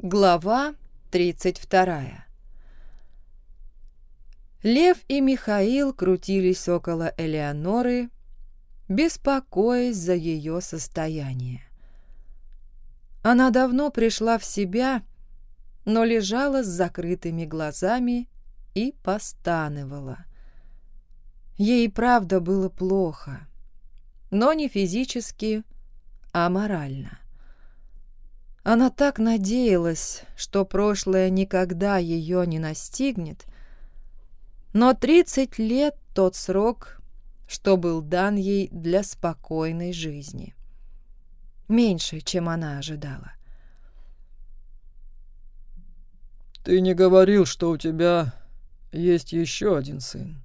Глава 32 Лев и Михаил крутились около Элеоноры, беспокоясь за ее состояние. Она давно пришла в себя, но лежала с закрытыми глазами и постанывала. Ей правда было плохо, но не физически, а морально. Она так надеялась, что прошлое никогда ее не настигнет, но 30 лет — тот срок, что был дан ей для спокойной жизни. Меньше, чем она ожидала. «Ты не говорил, что у тебя есть еще один сын»,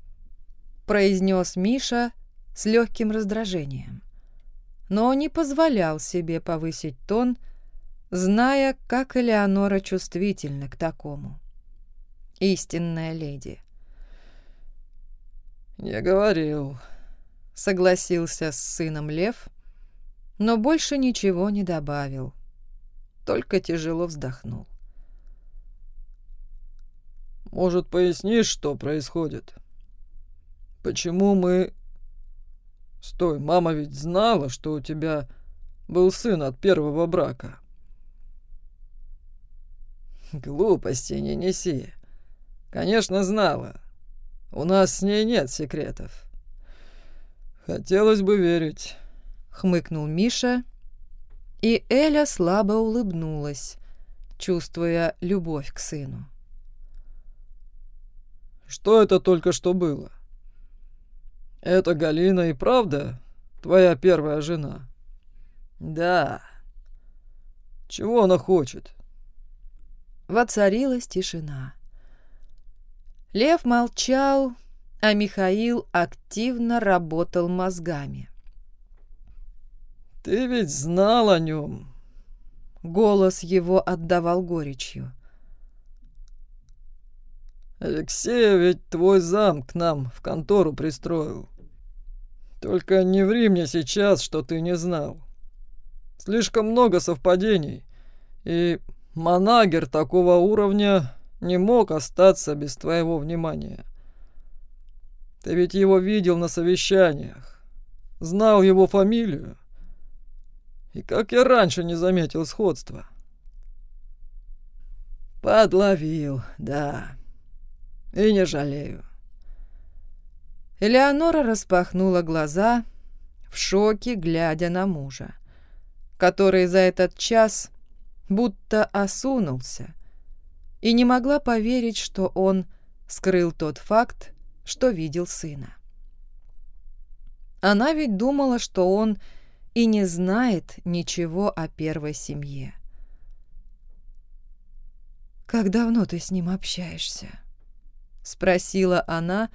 — произнес Миша с легким раздражением но не позволял себе повысить тон, зная, как Элеонора чувствительна к такому. Истинная леди. «Не говорил», — согласился с сыном Лев, но больше ничего не добавил, только тяжело вздохнул. «Может, пояснишь, что происходит? Почему мы Стой, мама ведь знала, что у тебя был сын от первого брака. Глупости не неси. Конечно, знала. У нас с ней нет секретов. Хотелось бы верить. Хмыкнул Миша, и Эля слабо улыбнулась, чувствуя любовь к сыну. Что это только что было? «Это Галина и правда твоя первая жена?» «Да». «Чего она хочет?» Воцарилась тишина. Лев молчал, а Михаил активно работал мозгами. «Ты ведь знал о нем!» Голос его отдавал горечью. Алексея ведь твой зам к нам в контору пристроил. Только не ври мне сейчас, что ты не знал. Слишком много совпадений, и манагер такого уровня не мог остаться без твоего внимания. Ты ведь его видел на совещаниях, знал его фамилию. И как я раньше не заметил сходства. Подловил, да и не жалею. Элеонора распахнула глаза, в шоке глядя на мужа, который за этот час будто осунулся и не могла поверить, что он скрыл тот факт, что видел сына. Она ведь думала, что он и не знает ничего о первой семье. «Как давно ты с ним общаешься?» — спросила она,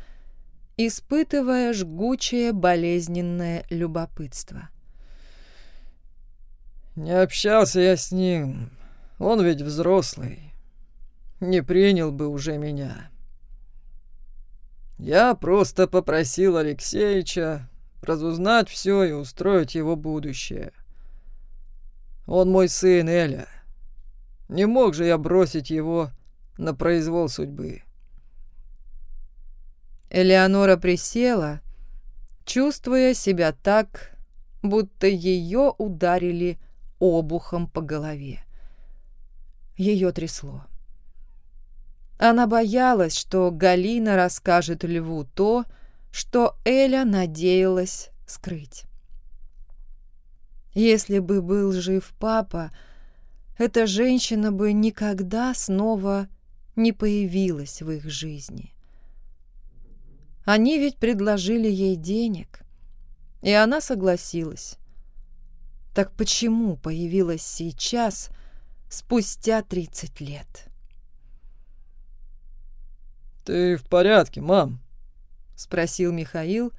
испытывая жгучее болезненное любопытство. «Не общался я с ним. Он ведь взрослый. Не принял бы уже меня. Я просто попросил Алексеича разузнать все и устроить его будущее. Он мой сын Эля. Не мог же я бросить его на произвол судьбы. Элеонора присела, чувствуя себя так, будто ее ударили обухом по голове. Ее трясло. Она боялась, что Галина расскажет Льву то, что Эля надеялась скрыть. Если бы был жив папа, эта женщина бы никогда снова не появилась в их жизни. Они ведь предложили ей денег, и она согласилась. Так почему появилась сейчас, спустя 30 лет? «Ты в порядке, мам?» — спросил Михаил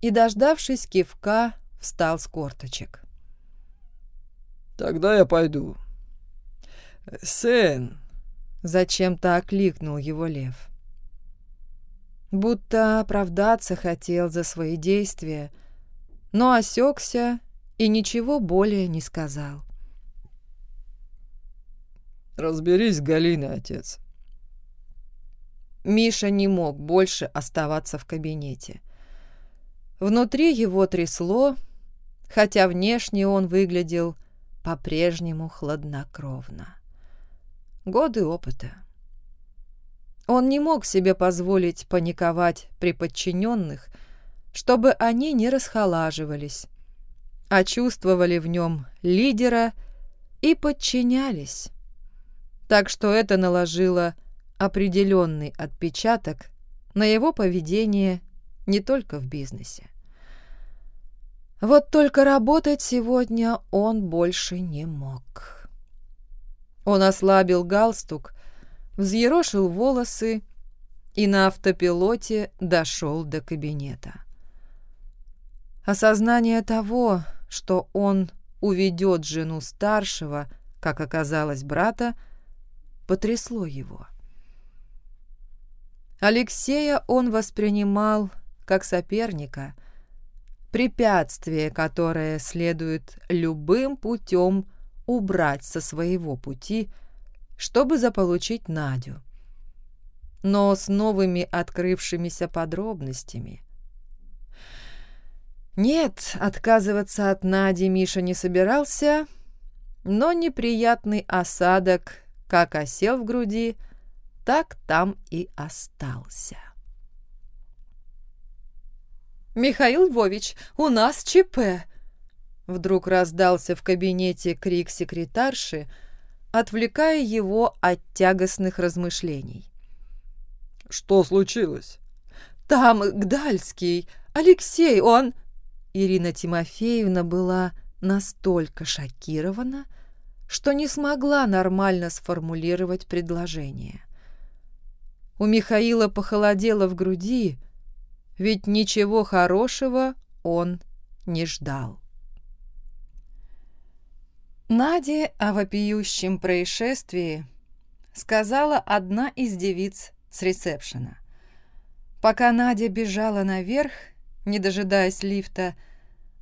и, дождавшись кивка, встал с корточек. «Тогда я пойду». «Сын!» — зачем-то окликнул его лев будто оправдаться хотел за свои действия, но осекся и ничего более не сказал. Разберись с Галиной, отец. Миша не мог больше оставаться в кабинете. Внутри его трясло, хотя внешне он выглядел по-прежнему хладнокровно. Годы опыта. Он не мог себе позволить паниковать при подчиненных, чтобы они не расхолаживались, а чувствовали в нем лидера и подчинялись. Так что это наложило определенный отпечаток на его поведение не только в бизнесе. Вот только работать сегодня он больше не мог. Он ослабил галстук, взъерошил волосы и на автопилоте дошел до кабинета. Осознание того, что он уведет жену старшего, как оказалось, брата, потрясло его. Алексея он воспринимал как соперника, препятствие, которое следует любым путем убрать со своего пути, чтобы заполучить Надю. Но с новыми открывшимися подробностями. Нет, отказываться от Нади Миша не собирался, но неприятный осадок как осел в груди, так там и остался. «Михаил Львович, у нас ЧП!» Вдруг раздался в кабинете крик секретарши, отвлекая его от тягостных размышлений. «Что случилось?» «Там Гдальский, Алексей, он...» Ирина Тимофеевна была настолько шокирована, что не смогла нормально сформулировать предложение. У Михаила похолодело в груди, ведь ничего хорошего он не ждал. Наде о вопиющем происшествии сказала одна из девиц с ресепшена. Пока Надя бежала наверх, не дожидаясь лифта,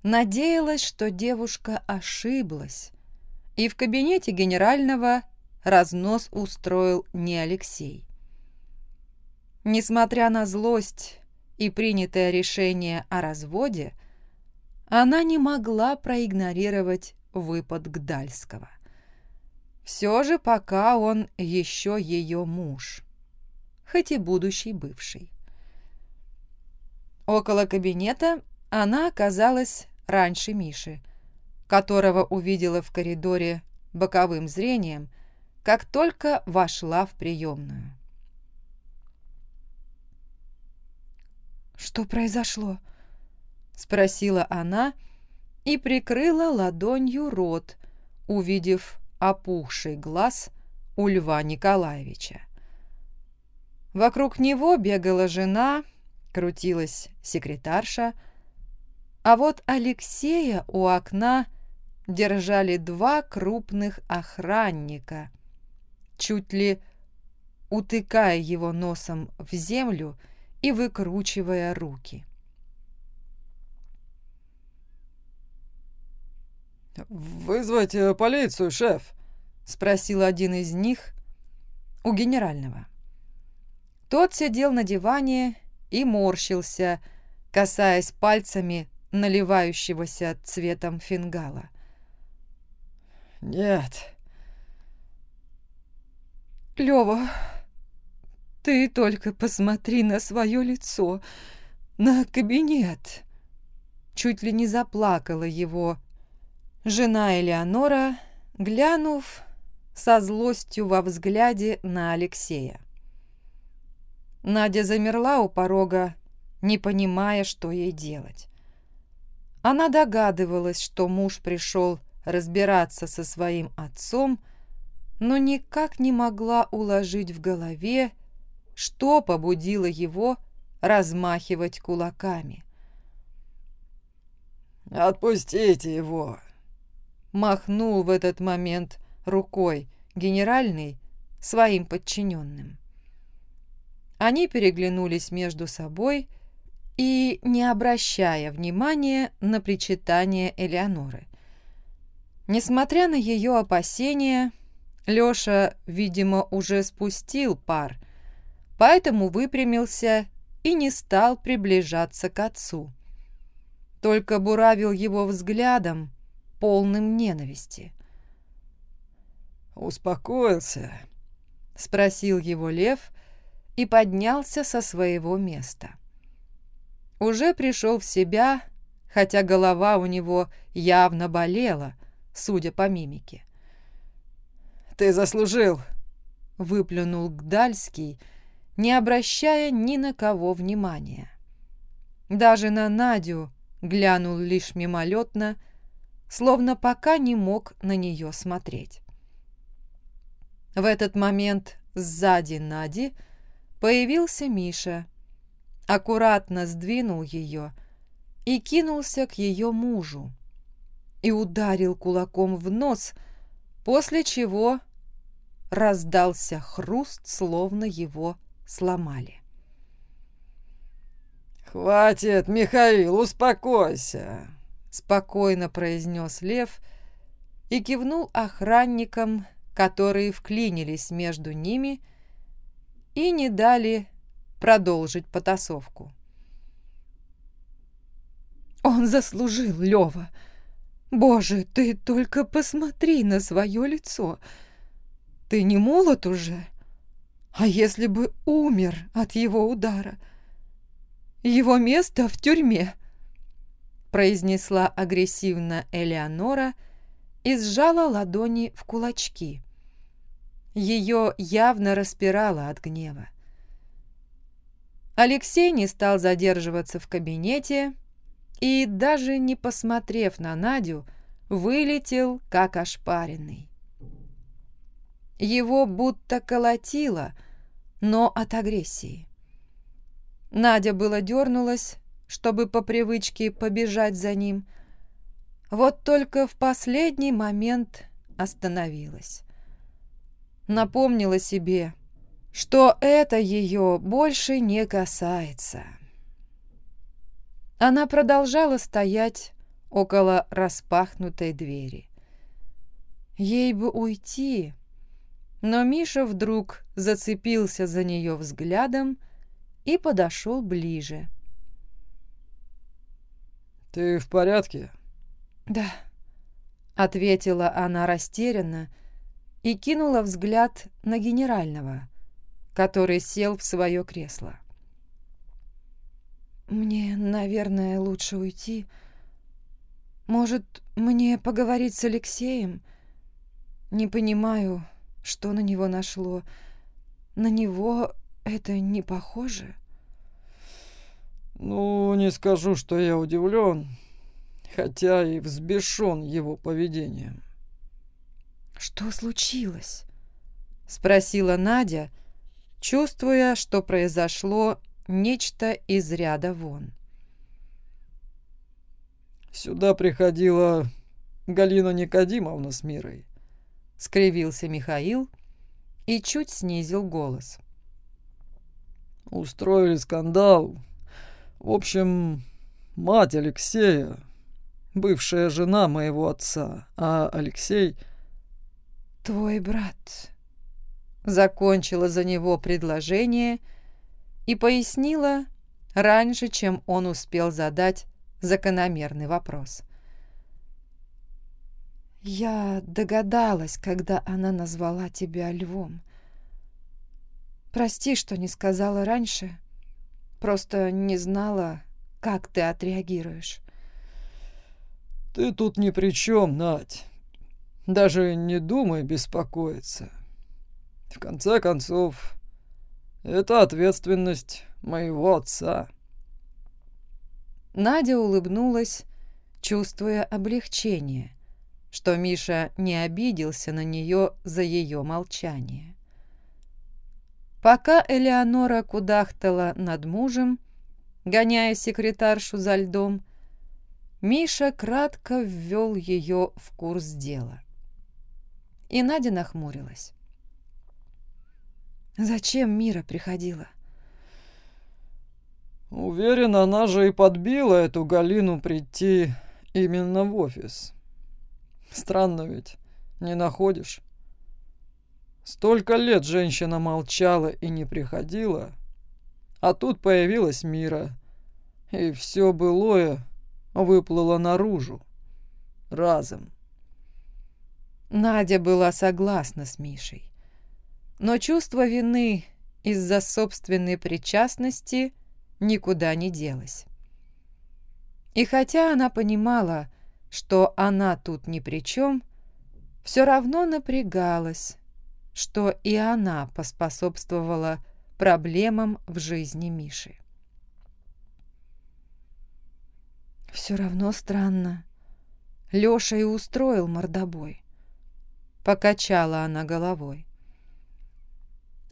надеялась, что девушка ошиблась, и в кабинете генерального разнос устроил не Алексей. Несмотря на злость и принятое решение о разводе, она не могла проигнорировать выпад Гдальского. Все же пока он еще ее муж, хоть и будущий бывший. Около кабинета она оказалась раньше Миши, которого увидела в коридоре боковым зрением, как только вошла в приемную. «Что произошло?» — спросила она и прикрыла ладонью рот, увидев опухший глаз у Льва Николаевича. Вокруг него бегала жена, крутилась секретарша, а вот Алексея у окна держали два крупных охранника, чуть ли утыкая его носом в землю и выкручивая руки. «Вызвать э, полицию, шеф?» — спросил один из них у генерального. Тот сидел на диване и морщился, касаясь пальцами наливающегося цветом фингала. «Нет». «Лёва, ты только посмотри на свое лицо, на кабинет. Чуть ли не заплакала его жена Элеонора, глянув со злостью во взгляде на Алексея. Надя замерла у порога, не понимая, что ей делать. Она догадывалась, что муж пришел разбираться со своим отцом, но никак не могла уложить в голове, что побудило его размахивать кулаками. «Отпустите его!» Махнул в этот момент рукой генеральный своим подчиненным. Они переглянулись между собой и, не обращая внимания на причитание Элеоноры. Несмотря на ее опасения, Лёша, видимо, уже спустил пар, поэтому выпрямился и не стал приближаться к отцу. Только буравил его взглядом, полным ненависти. «Успокоился?» — спросил его лев и поднялся со своего места. Уже пришел в себя, хотя голова у него явно болела, судя по мимике. «Ты заслужил!» — выплюнул Гдальский, не обращая ни на кого внимания. Даже на Надю глянул лишь мимолетно, словно пока не мог на нее смотреть. В этот момент сзади Нади появился Миша, аккуратно сдвинул ее и кинулся к ее мужу и ударил кулаком в нос, после чего раздался хруст, словно его сломали. «Хватит, Михаил, успокойся!» — спокойно произнес Лев и кивнул охранникам, которые вклинились между ними и не дали продолжить потасовку. «Он заслужил, Лева! Боже, ты только посмотри на свое лицо! Ты не молод уже? А если бы умер от его удара? Его место в тюрьме!» Произнесла агрессивно Элеонора и сжала ладони в кулачки. Ее явно распирало от гнева. Алексей не стал задерживаться в кабинете и, даже не посмотрев на Надю, вылетел, как ошпаренный. Его будто колотило, но от агрессии. Надя было дернулась, чтобы по привычке побежать за ним, вот только в последний момент остановилась. Напомнила себе, что это ее больше не касается. Она продолжала стоять около распахнутой двери. Ей бы уйти, но Миша вдруг зацепился за нее взглядом и подошел ближе. «Ты в порядке?» «Да», — ответила она растерянно и кинула взгляд на генерального, который сел в свое кресло. «Мне, наверное, лучше уйти. Может, мне поговорить с Алексеем? Не понимаю, что на него нашло. На него это не похоже?» «Ну, не скажу, что я удивлен, хотя и взбешен его поведением». «Что случилось?» — спросила Надя, чувствуя, что произошло нечто из ряда вон. «Сюда приходила Галина Никодимовна с Мирой», — скривился Михаил и чуть снизил голос. «Устроили скандал. В общем, мать Алексея, бывшая жена моего отца, а Алексей — «Твой брат», — закончила за него предложение и пояснила раньше, чем он успел задать закономерный вопрос. «Я догадалась, когда она назвала тебя львом. Прости, что не сказала раньше, просто не знала, как ты отреагируешь». «Ты тут ни при чем, Надь. Даже не думай беспокоиться. В конце концов, это ответственность моего отца. Надя улыбнулась, чувствуя облегчение, что Миша не обиделся на нее за ее молчание. Пока Элеонора кудахтала над мужем, гоняя секретаршу за льдом, Миша кратко ввел ее в курс дела и Надя нахмурилась. «Зачем Мира приходила?» «Уверен, она же и подбила эту Галину прийти именно в офис. Странно ведь, не находишь?» Столько лет женщина молчала и не приходила, а тут появилась Мира, и все былое выплыло наружу. Разом. Надя была согласна с Мишей. Но чувство вины из-за собственной причастности никуда не делось. И хотя она понимала, что она тут ни при чем, все равно напрягалась, что и она поспособствовала проблемам в жизни Миши. Все равно странно. Леша и устроил мордобой. Покачала она головой.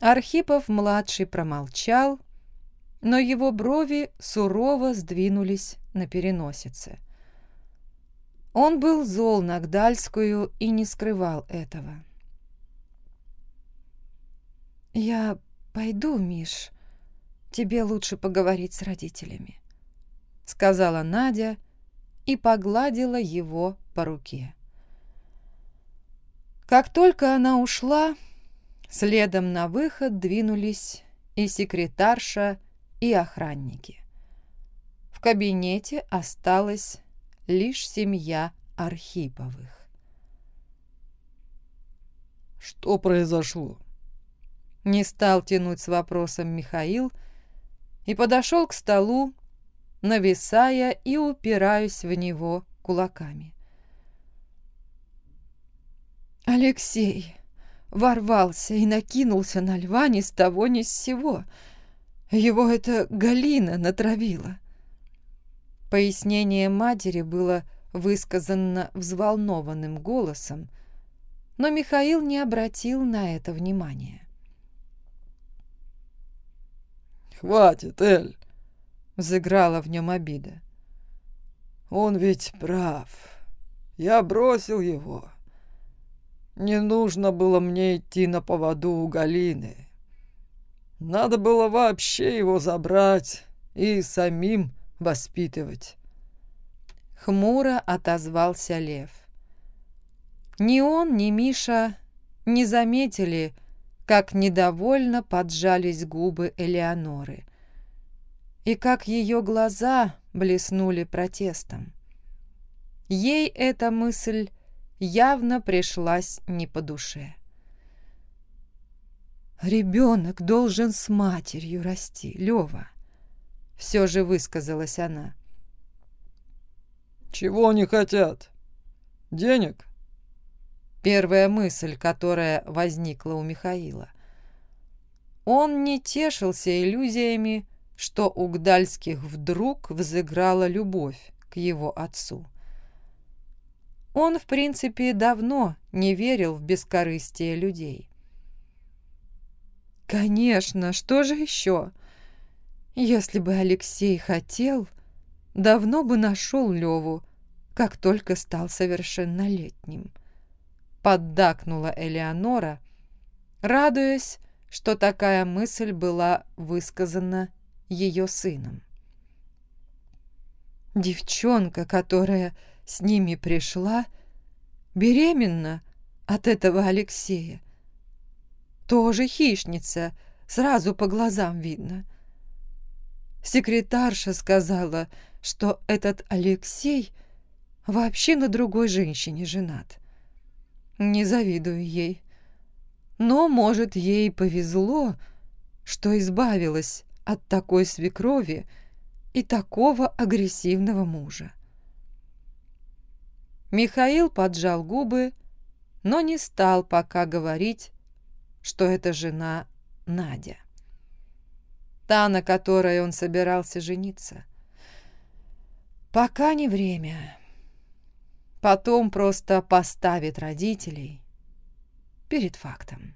Архипов-младший промолчал, но его брови сурово сдвинулись на переносице. Он был зол на Гдальскую и не скрывал этого. «Я пойду, Миш. Тебе лучше поговорить с родителями», — сказала Надя и погладила его по руке. Как только она ушла, следом на выход двинулись и секретарша, и охранники. В кабинете осталась лишь семья Архиповых. «Что произошло?» Не стал тянуть с вопросом Михаил и подошел к столу, нависая и упираясь в него кулаками. Алексей ворвался и накинулся на льва ни с того ни с сего. Его это Галина натравила. Пояснение матери было высказано взволнованным голосом, но Михаил не обратил на это внимания. «Хватит, Эль!» — взыграла в нем обида. «Он ведь прав. Я бросил его. Не нужно было мне идти на поводу у Галины. Надо было вообще его забрать и самим воспитывать». Хмуро отозвался Лев. Ни он, ни Миша не заметили, как недовольно поджались губы Элеоноры и как ее глаза блеснули протестом. Ей эта мысль явно пришлась не по душе. «Ребенок должен с матерью расти, Лева», — все же высказалась она. «Чего они хотят? Денег?» Первая мысль, которая возникла у Михаила. Он не тешился иллюзиями, что у Гдальских вдруг взыграла любовь к его отцу. Он, в принципе, давно не верил в бескорыстие людей. Конечно, что же еще? Если бы Алексей хотел, давно бы нашел Леву, как только стал совершеннолетним поддакнула Элеонора, радуясь, что такая мысль была высказана ее сыном. Девчонка, которая с ними пришла, беременна от этого Алексея. Тоже хищница, сразу по глазам видно. Секретарша сказала, что этот Алексей вообще на другой женщине женат. Не завидую ей. Но, может, ей повезло, что избавилась от такой свекрови и такого агрессивного мужа. Михаил поджал губы, но не стал пока говорить, что это жена Надя. Та, на которой он собирался жениться. Пока не время потом просто поставит родителей перед фактом.